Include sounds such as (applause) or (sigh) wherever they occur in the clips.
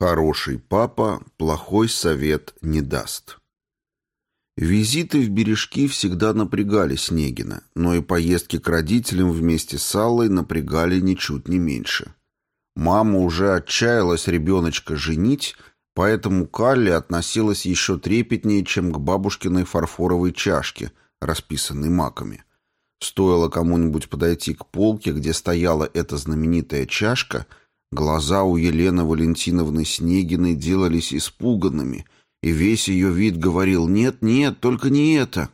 Хороший папа плохой совет не даст. Визиты в бережки всегда напрягали Снегина, но и поездки к родителям вместе с Аллой напрягали ничуть не меньше. Мама уже отчаялась ребеночка женить, поэтому Калли относилась еще трепетнее, чем к бабушкиной фарфоровой чашке, расписанной маками. Стоило кому-нибудь подойти к полке, где стояла эта знаменитая чашка — Глаза у Елены Валентиновны Снегиной делались испуганными, и весь ее вид говорил «нет, нет, только не это».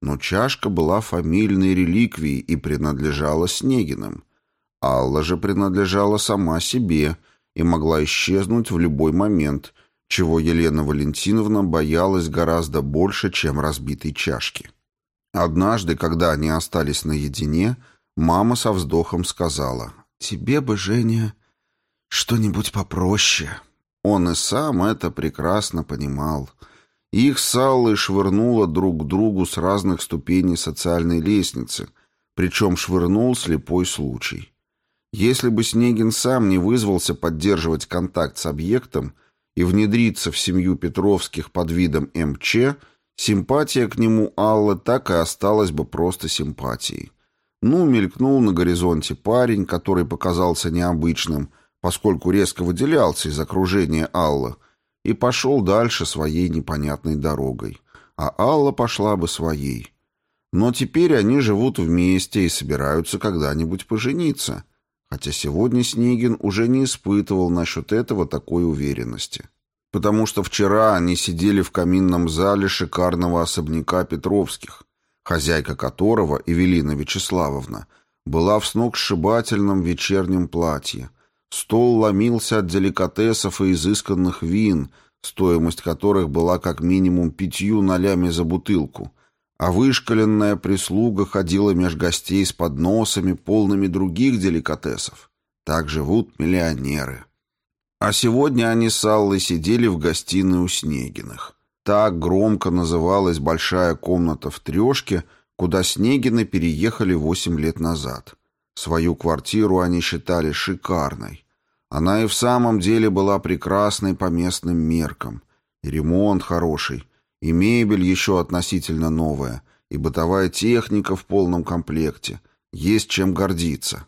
Но чашка была фамильной реликвией и принадлежала Снегиным. Алла же принадлежала сама себе и могла исчезнуть в любой момент, чего Елена Валентиновна боялась гораздо больше, чем разбитой чашки. Однажды, когда они остались наедине, мама со вздохом сказала «Тебе бы, Женя, что-нибудь попроще. Он и сам это прекрасно понимал. Их с Аллой швырнуло друг к другу с разных ступеней социальной лестницы, причем швырнул слепой случай. Если бы Снегин сам не вызвался поддерживать контакт с объектом и внедриться в семью Петровских под видом МЧ, симпатия к нему Аллы так и осталась бы просто симпатией. Ну, мелькнул на горизонте парень, который показался необычным – поскольку резко выделялся из окружения Аллы, и пошел дальше своей непонятной дорогой. А Алла пошла бы своей. Но теперь они живут вместе и собираются когда-нибудь пожениться. Хотя сегодня Снегин уже не испытывал насчет этого такой уверенности. Потому что вчера они сидели в каминном зале шикарного особняка Петровских, хозяйка которого, Эвелина Вячеславовна, была в сногсшибательном вечернем платье, Стол ломился от деликатесов и изысканных вин, стоимость которых была как минимум пятью нолями за бутылку, а вышкаленная прислуга ходила меж гостей с подносами, полными других деликатесов. Так живут миллионеры. А сегодня они с Аллой сидели в гостиной у Снегиных. Так громко называлась большая комната в трешке, куда Снегины переехали восемь лет назад. Свою квартиру они считали шикарной. Она и в самом деле была прекрасной по местным меркам. И ремонт хороший, и мебель еще относительно новая, и бытовая техника в полном комплекте. Есть чем гордиться.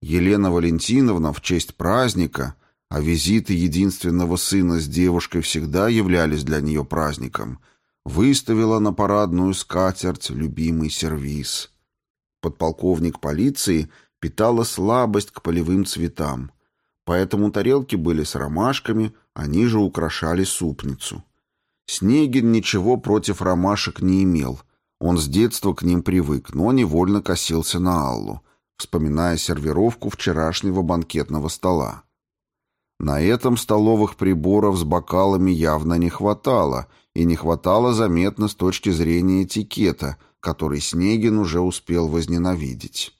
Елена Валентиновна в честь праздника, а визиты единственного сына с девушкой всегда являлись для нее праздником, выставила на парадную скатерть любимый сервиз. Подполковник полиции питала слабость к полевым цветам, поэтому тарелки были с ромашками, они же украшали супницу. Снегин ничего против ромашек не имел, он с детства к ним привык, но невольно косился на Аллу, вспоминая сервировку вчерашнего банкетного стола. На этом столовых приборов с бокалами явно не хватало, и не хватало заметно с точки зрения этикета – который Снегин уже успел возненавидеть.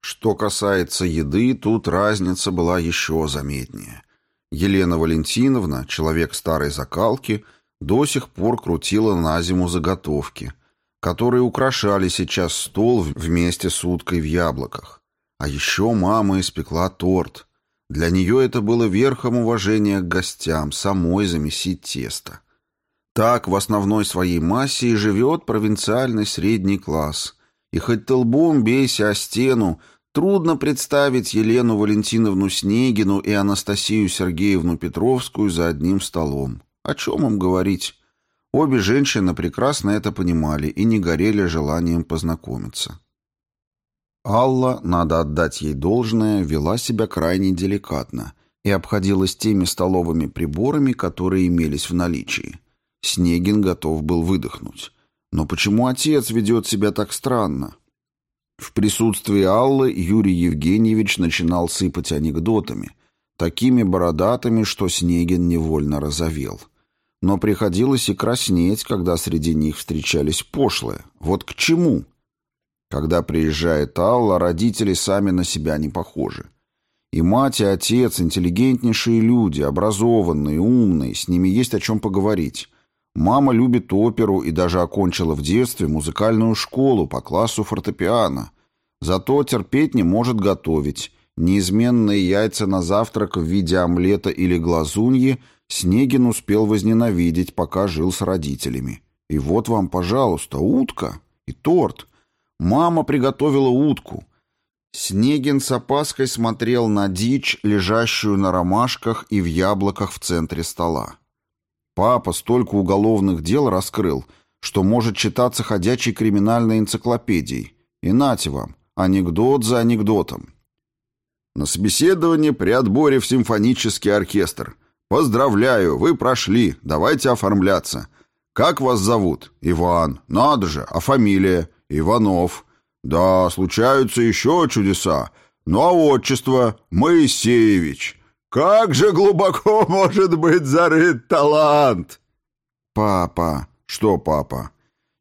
Что касается еды, тут разница была еще заметнее. Елена Валентиновна, человек старой закалки, до сих пор крутила на зиму заготовки, которые украшали сейчас стол вместе с уткой в яблоках. А еще мама испекла торт. Для нее это было верхом уважения к гостям, самой замесить тесто. Так в основной своей массе и живет провинциальный средний класс. И хоть ты лбом бейся о стену, трудно представить Елену Валентиновну Снегину и Анастасию Сергеевну Петровскую за одним столом. О чем им говорить? Обе женщины прекрасно это понимали и не горели желанием познакомиться. Алла, надо отдать ей должное, вела себя крайне деликатно и обходилась теми столовыми приборами, которые имелись в наличии – Снегин готов был выдохнуть. Но почему отец ведет себя так странно? В присутствии Аллы Юрий Евгеньевич начинал сыпать анекдотами, такими бородатыми, что Снегин невольно разовел. Но приходилось и краснеть, когда среди них встречались пошлые. Вот к чему? Когда приезжает Алла, родители сами на себя не похожи. И мать, и отец — интеллигентнейшие люди, образованные, умные, с ними есть о чем поговорить. Мама любит оперу и даже окончила в детстве музыкальную школу по классу фортепиано. Зато терпеть не может готовить Неизменные яйца на завтрак в виде омлета или глазуньи Снегин успел возненавидеть, пока жил с родителями. И вот вам, пожалуйста, утка и торт. Мама приготовила утку. Снегин с опаской смотрел на дичь, лежащую на ромашках и в яблоках в центре стола. Папа столько уголовных дел раскрыл, что может читаться ходячей криминальной энциклопедией. И нате вам, анекдот за анекдотом. На собеседование при отборе в симфонический оркестр. Поздравляю, вы прошли, давайте оформляться. Как вас зовут? Иван. Надо же, а фамилия? Иванов. Да, случаются еще чудеса. Ну а отчество? Моисеевич. Как же глубоко (laughs) может быть зарыт талант? Папа. Что папа?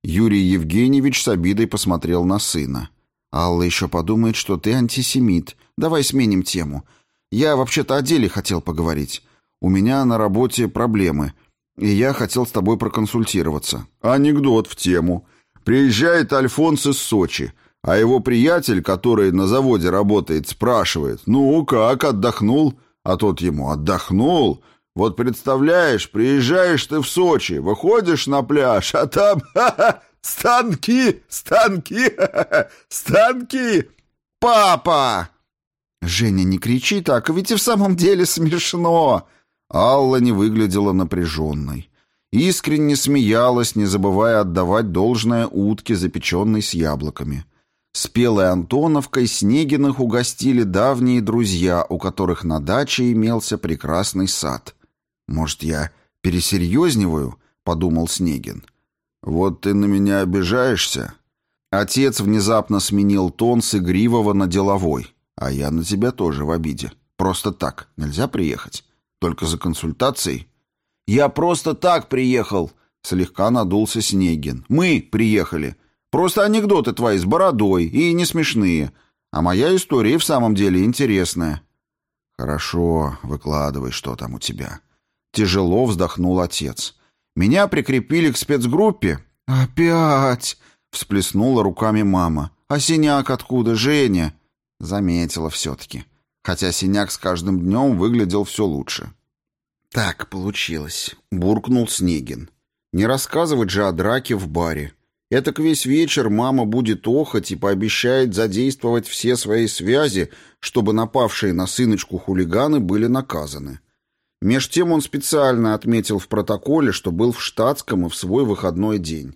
Юрий Евгеньевич с обидой посмотрел на сына. Алла еще подумает, что ты антисемит. Давай сменим тему. Я вообще-то о деле хотел поговорить. У меня на работе проблемы, и я хотел с тобой проконсультироваться. Анекдот в тему. Приезжает Альфонс из Сочи, а его приятель, который на заводе работает, спрашивает, «Ну, как, отдохнул?» А тот ему отдохнул. Вот представляешь, приезжаешь ты в Сочи, выходишь на пляж, а там (laughs) станки, станки, станки. Папа! Женя, не кричи так, ведь и в самом деле смешно. Алла не выглядела напряженной. Искренне смеялась, не забывая отдавать должное утке, запеченной с яблоками. Спелой Антоновкой Снегиных угостили давние друзья, у которых на даче имелся прекрасный сад. «Может, я пересерьезниваю?» — подумал Снегин. «Вот ты на меня обижаешься?» Отец внезапно сменил тон с игривого на деловой. «А я на тебя тоже в обиде. Просто так. Нельзя приехать? Только за консультацией?» «Я просто так приехал!» — слегка надулся Снегин. «Мы приехали!» Просто анекдоты твои с бородой и не смешные. А моя история в самом деле интересная». «Хорошо, выкладывай, что там у тебя». Тяжело вздохнул отец. «Меня прикрепили к спецгруппе». «Опять!» — всплеснула руками мама. «А синяк откуда, Женя?» Заметила все-таки. Хотя синяк с каждым днем выглядел все лучше. «Так получилось», — буркнул Снегин. «Не рассказывать же о драке в баре. Этак весь вечер мама будет охоть и пообещает задействовать все свои связи, чтобы напавшие на сыночку хулиганы были наказаны. Меж тем он специально отметил в протоколе, что был в штатском и в свой выходной день.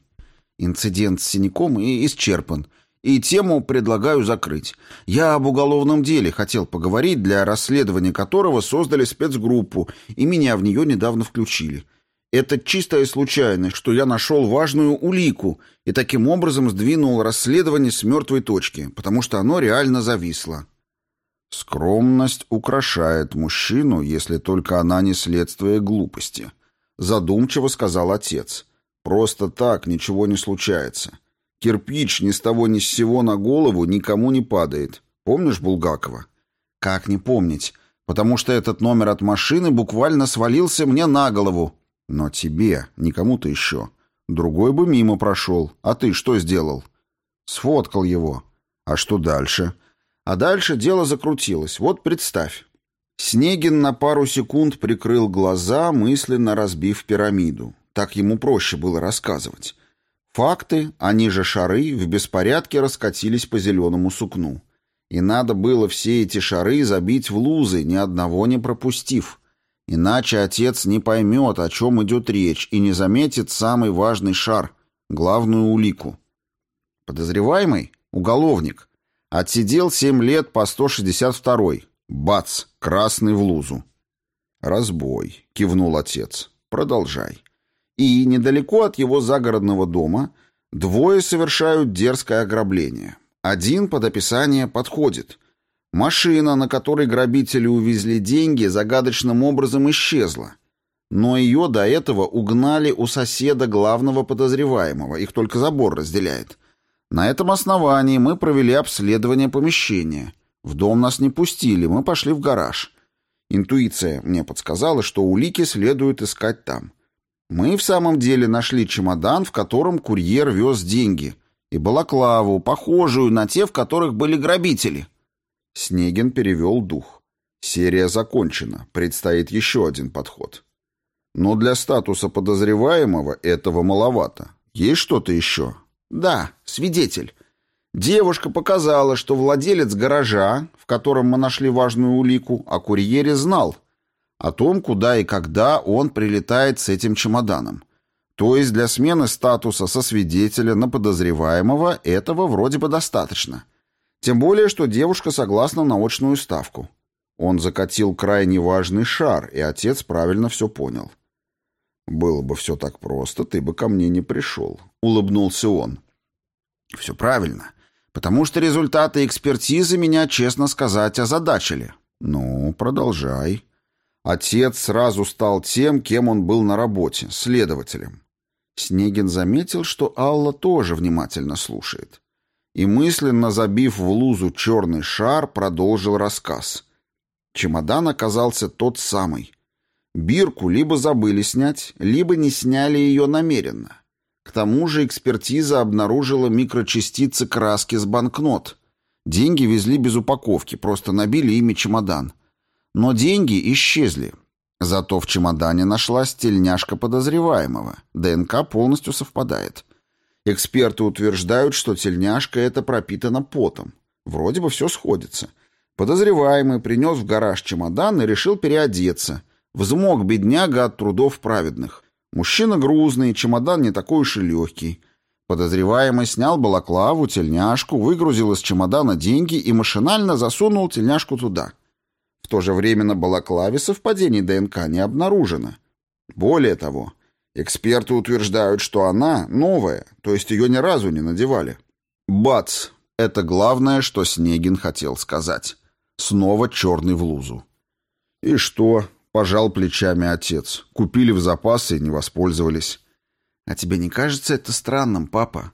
Инцидент с синяком и исчерпан, и тему предлагаю закрыть. Я об уголовном деле хотел поговорить, для расследования которого создали спецгруппу, и меня в нее недавно включили. Это чистая случайность, что я нашел важную улику и таким образом сдвинул расследование с мертвой точки, потому что оно реально зависло. Скромность украшает мужчину, если только она не следствие глупости, задумчиво сказал отец. Просто так ничего не случается. Кирпич ни с того ни с сего на голову никому не падает. Помнишь Булгакова? Как не помнить? Потому что этот номер от машины буквально свалился мне на голову, но тебе, не кому-то еще. Другой бы мимо прошел. А ты что сделал? Сфоткал его. А что дальше? А дальше дело закрутилось. Вот представь. Снегин на пару секунд прикрыл глаза, мысленно разбив пирамиду. Так ему проще было рассказывать. Факты, они же шары, в беспорядке раскатились по зеленому сукну. И надо было все эти шары забить в лузы, ни одного не пропустив. Иначе отец не поймет, о чем идет речь, и не заметит самый важный шар, главную улику. Подозреваемый — уголовник. Отсидел семь лет по 162-й. Бац! Красный в лузу. «Разбой», — кивнул отец. «Продолжай». И недалеко от его загородного дома двое совершают дерзкое ограбление. Один под описание подходит. Машина, на которой грабители увезли деньги, загадочным образом исчезла. Но ее до этого угнали у соседа главного подозреваемого, их только забор разделяет. На этом основании мы провели обследование помещения. В дом нас не пустили, мы пошли в гараж. Интуиция мне подсказала, что улики следует искать там. Мы в самом деле нашли чемодан, в котором курьер вез деньги, и балаклаву, похожую на те, в которых были грабители. Снегин перевел дух. Серия закончена, предстоит еще один подход. Но для статуса подозреваемого этого маловато. Есть что-то еще? Да, свидетель. Девушка показала, что владелец гаража, в котором мы нашли важную улику, о курьере знал. О том, куда и когда он прилетает с этим чемоданом. То есть для смены статуса со свидетеля на подозреваемого этого вроде бы достаточно. Тем более, что девушка согласна на очную ставку. Он закатил крайне важный шар, и отец правильно все понял. «Было бы все так просто, ты бы ко мне не пришел», — улыбнулся он. «Все правильно, потому что результаты экспертизы меня, честно сказать, озадачили». «Ну, продолжай». Отец сразу стал тем, кем он был на работе, следователем. Снегин заметил, что Алла тоже внимательно слушает. И мысленно забив в лузу черный шар, продолжил рассказ. Чемодан оказался тот самый. Бирку либо забыли снять, либо не сняли ее намеренно. К тому же экспертиза обнаружила микрочастицы краски с банкнот. Деньги везли без упаковки, просто набили ими чемодан. Но деньги исчезли. Зато в чемодане нашлась тельняшка подозреваемого. ДНК полностью совпадает. Эксперты утверждают, что тельняшка эта пропитана потом. Вроде бы все сходится. Подозреваемый принес в гараж чемодан и решил переодеться. Взмок бедняга от трудов праведных. Мужчина грузный, чемодан не такой уж и легкий. Подозреваемый снял балаклаву, тельняшку, выгрузил из чемодана деньги и машинально засунул тельняшку туда. В то же время на балаклаве совпадений ДНК не обнаружено. Более того, эксперты утверждают, что она новая, то есть ее ни разу не надевали. Бац! Это главное, что Снегин хотел сказать. Снова черный в лузу. «И что?» — пожал плечами отец. «Купили в запасы и не воспользовались». «А тебе не кажется это странным, папа?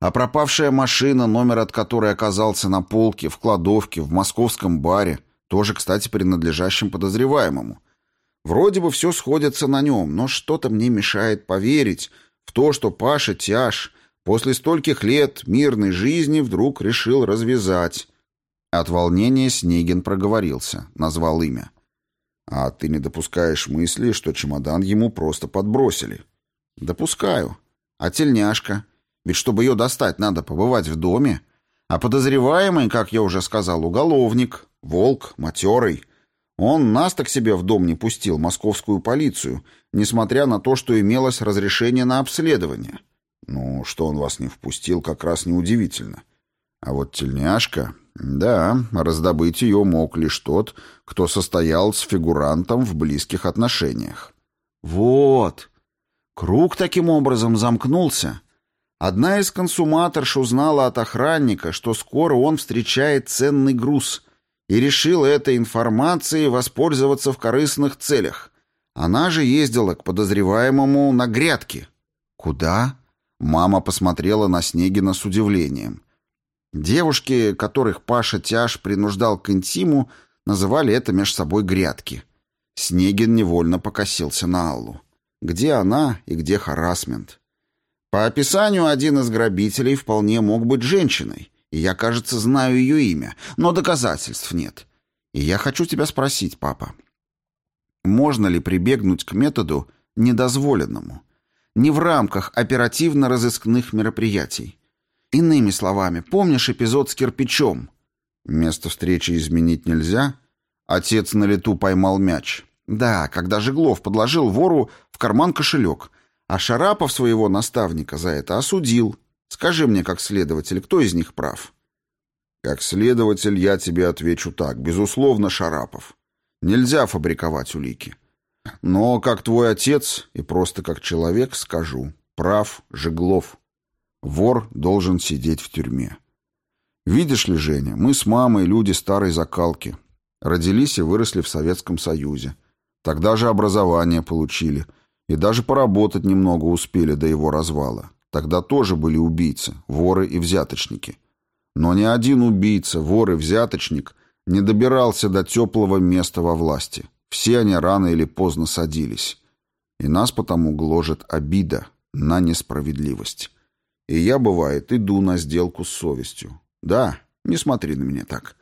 А пропавшая машина, номер от которой оказался на полке, в кладовке, в московском баре, тоже, кстати, принадлежащим подозреваемому. Вроде бы все сходится на нем, но что-то мне мешает поверить в то, что Паша Тяж после стольких лет мирной жизни вдруг решил развязать. От волнения Снегин проговорился, назвал имя. «А ты не допускаешь мысли, что чемодан ему просто подбросили?» «Допускаю. А тельняшка? Ведь чтобы ее достать, надо побывать в доме. А подозреваемый, как я уже сказал, уголовник, волк, матерый. Он нас так себе в дом не пустил, московскую полицию, несмотря на то, что имелось разрешение на обследование». «Ну, что он вас не впустил, как раз неудивительно. А вот тельняшка...» Да, раздобыть ее мог лишь тот, кто состоял с фигурантом в близких отношениях. Вот. Круг таким образом замкнулся. Одна из консуматорш узнала от охранника, что скоро он встречает ценный груз, и решила этой информацией воспользоваться в корыстных целях. Она же ездила к подозреваемому на грядки. «Куда?» Мама посмотрела на Снегина с удивлением. Девушки, которых Паша Тяж принуждал к интиму, называли это меж собой грядки. Снегин невольно покосился на Аллу. Где она и где харасмент? По описанию, один из грабителей вполне мог быть женщиной, я, кажется, знаю ее имя, но доказательств нет. И я хочу тебя спросить, папа, можно ли прибегнуть к методу недозволенному, не в рамках оперативно-розыскных мероприятий, Иными словами, помнишь эпизод с кирпичом? Место встречи изменить нельзя? Отец на лету поймал мяч. Да, когда Жеглов подложил вору в карман кошелек, а Шарапов своего наставника за это осудил. Скажи мне, как следователь, кто из них прав? Как следователь я тебе отвечу так. Безусловно, Шарапов. Нельзя фабриковать улики. Но как твой отец и просто как человек скажу. Прав Жеглов. Вор должен сидеть в тюрьме. Видишь ли, Женя, мы с мамой люди старой закалки. Родились и выросли в Советском Союзе. Тогда же образование получили. И даже поработать немного успели до его развала. Тогда тоже были убийцы, воры и взяточники. Но ни один убийца, вор и взяточник не добирался до теплого места во власти. Все они рано или поздно садились. И нас потому гложет обида на несправедливость. И я, бывает, иду на сделку с совестью. Да, не смотри на меня так.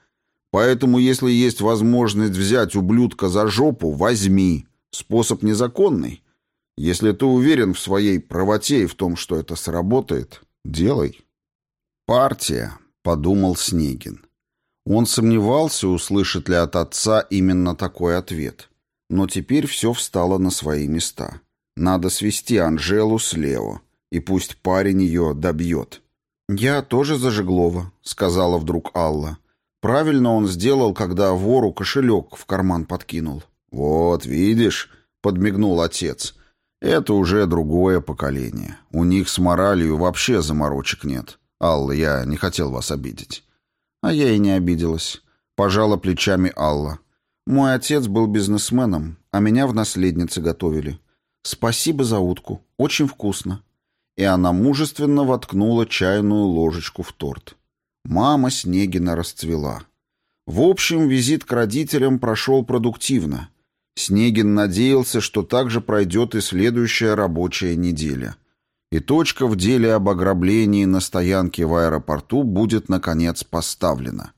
Поэтому, если есть возможность взять ублюдка за жопу, возьми. Способ незаконный. Если ты уверен в своей правоте и в том, что это сработает, делай. Партия, подумал Снегин. Он сомневался, услышит ли от отца именно такой ответ. Но теперь все встало на свои места. Надо свести Анжелу с Лео, и пусть парень ее добьет. «Я тоже за Жеглова», — сказала вдруг Алла. Правильно он сделал, когда вору кошелек в карман подкинул. «Вот, видишь», — подмигнул отец, — «это уже другое поколение. У них с моралью вообще заморочек нет. Алла, я не хотел вас обидеть». А я и не обиделась. Пожала плечами Алла. Мой отец был бизнесменом, а меня в наследнице готовили. Спасибо за утку. Очень вкусно. И она мужественно воткнула чайную ложечку в торт. Мама Снегина расцвела. В общем, визит к родителям прошел продуктивно. Снегин надеялся, что так же пройдет и следующая рабочая неделя. И точка в деле об ограблении на стоянке в аэропорту будет, наконец, поставлена.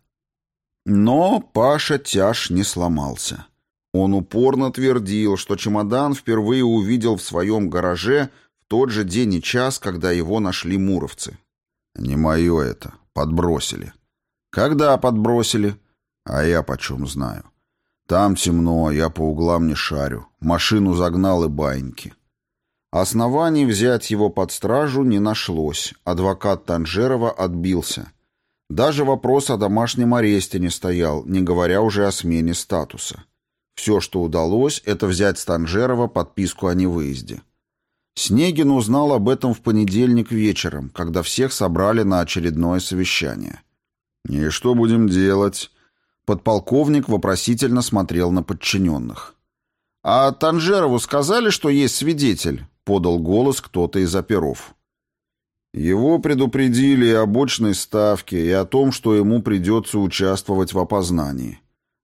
Но Паша тяж не сломался. Он упорно твердил, что чемодан впервые увидел в своем гараже в тот же день и час, когда его нашли муровцы. «Не мое это. Подбросили. Когда подбросили? А я почем знаю. Там темно, я по углам не шарю. Машину загнал и баньки. Оснований взять его под стражу не нашлось. Адвокат Танжерова отбился. Даже вопрос о домашнем аресте не стоял, не говоря уже о смене статуса. Все, что удалось, это взять с Танжерова подписку о невыезде. Снегин узнал об этом в понедельник вечером, когда всех собрали на очередное совещание. «И что будем делать?» Подполковник вопросительно смотрел на подчиненных. «А Танжерову сказали, что есть свидетель?» — подал голос кто-то из оперов. Его предупредили о бочной ставке и о том, что ему придется участвовать в опознании.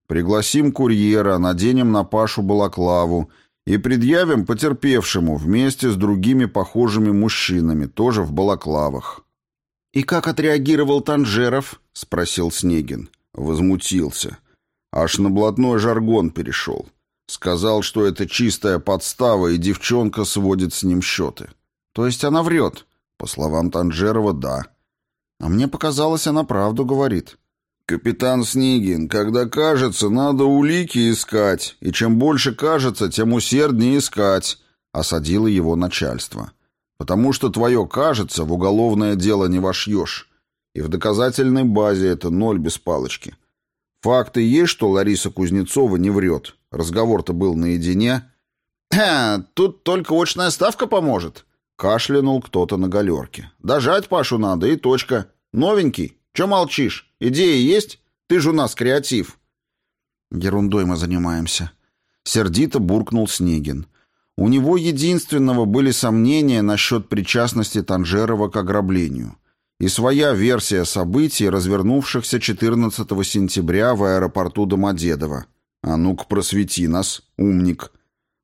Пригласим курьера, наденем на Пашу балаклаву и предъявим потерпевшему вместе с другими похожими мужчинами, тоже в балаклавах. «И как отреагировал Танжеров?» — спросил Снегин. Возмутился. Аж на блатной жаргон перешел. Сказал, что это чистая подстава, и девчонка сводит с ним счеты. То есть она врет? По словам Танжерова, да. А мне показалось, она правду говорит. «Капитан Снегин, когда кажется, надо улики искать, и чем больше кажется, тем усерднее искать», — осадило его начальство. «Потому что твое «кажется» в уголовное дело не вошьешь, и в доказательной базе это ноль без палочки. Факты есть, что Лариса Кузнецова не врет. Разговор-то был наедине». «Тут только очная ставка поможет», — кашлянул кто-то на галерке. «Дожать Пашу надо, и точка. Новенький». Че молчишь? Идеи есть? Ты же у нас креатив. Ерундой мы занимаемся. Сердито буркнул Снегин. У него единственного были сомнения насчет причастности Танжерова к ограблению. И своя версия событий, развернувшихся 14 сентября в аэропорту Домодедово. А ну-ка просвети нас, умник.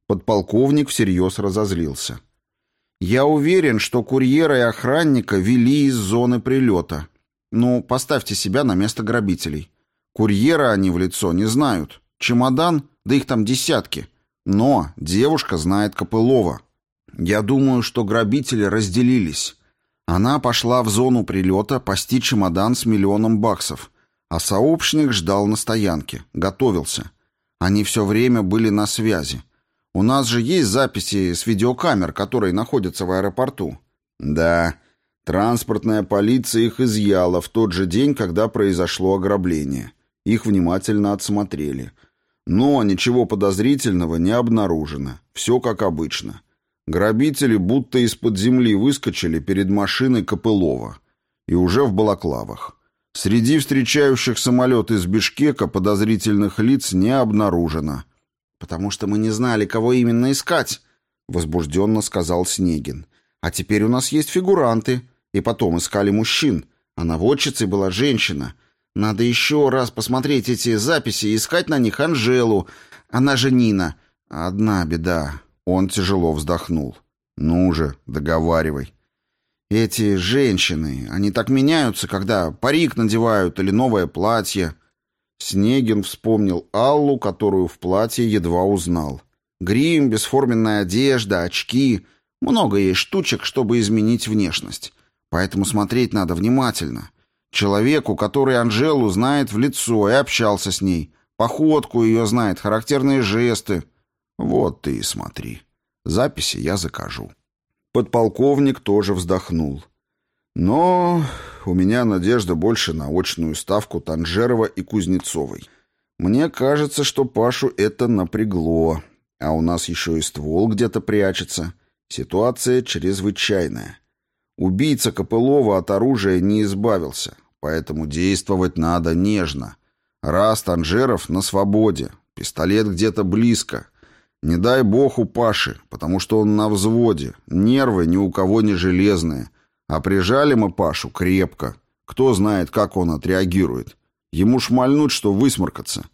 Подполковник всерьез разозлился. Я уверен, что курьера и охранника вели из зоны прилета. Ну, поставьте себя на место грабителей. Курьера они в лицо не знают. Чемодан, да их там десятки. Но девушка знает Копылова. Я думаю, что грабители разделились. Она пошла в зону прилета пасти чемодан с миллионом баксов, а сообщник ждал на стоянке, готовился. Они все время были на связи. У нас же есть записи с видеокамер, которые находятся в аэропорту. Да, Транспортная полиция их изъяла в тот же день, когда произошло ограбление. Их внимательно отсмотрели. Но ничего подозрительного не обнаружено. Все как обычно. Грабители будто из-под земли выскочили перед машиной Копылова. И уже в балаклавах. Среди встречающих самолет из Бишкека подозрительных лиц не обнаружено. «Потому что мы не знали, кого именно искать», — возбужденно сказал Снегин. «А теперь у нас есть фигуранты». И потом искали мужчин, а наводчицей была женщина. Надо еще раз посмотреть эти записи и искать на них Анжелу. Она же Нина. Одна беда. Он тяжело вздохнул. Ну же, договаривай. Эти женщины, они так меняются, когда парик надевают или новое платье. Снегин вспомнил Аллу, которую в платье едва узнал. Грим, бесформенная одежда, очки. Много есть штучек, чтобы изменить внешность. Поэтому смотреть надо внимательно. Человеку, который Анжелу знает в лицо и общался с ней. Походку ее знает, характерные жесты. Вот ты и смотри. Записи я закажу. Подполковник тоже вздохнул. Но у меня надежда больше на очную ставку Танжерова и Кузнецовой. Мне кажется, что Пашу это напрягло. А у нас еще и ствол где-то прячется. Ситуация чрезвычайная. Убийца Копылова от оружия не избавился, поэтому действовать надо нежно. Раз Танжеров на свободе, пистолет где-то близко. Не дай бог у Паши, потому что он на взводе, нервы ни у кого не железные. А прижали мы Пашу крепко. Кто знает, как он отреагирует. Ему шмальнуть, что высморкаться.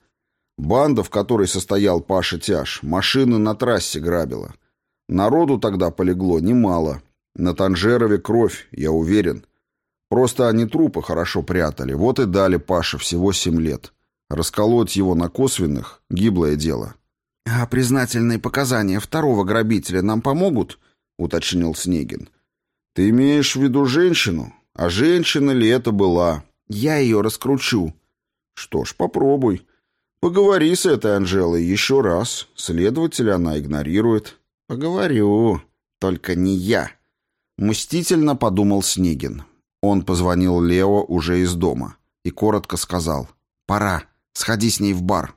Банда, в которой состоял Паша Тяж, машины на трассе грабила. Народу тогда полегло немало. На Танжерове кровь, я уверен. Просто они трупы хорошо прятали. Вот и дали Паше всего семь лет. Расколоть его на косвенных — гиблое дело. «А признательные показания второго грабителя нам помогут?» — уточнил Снегин. «Ты имеешь в виду женщину? А женщина ли это была?» «Я ее раскручу». «Что ж, попробуй. Поговори с этой Анжелой еще раз. Следователя она игнорирует». «Поговорю. Только не я». Мстительно подумал Снегин. Он позвонил Лео уже из дома и коротко сказал «Пора, сходи с ней в бар».